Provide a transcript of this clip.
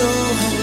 your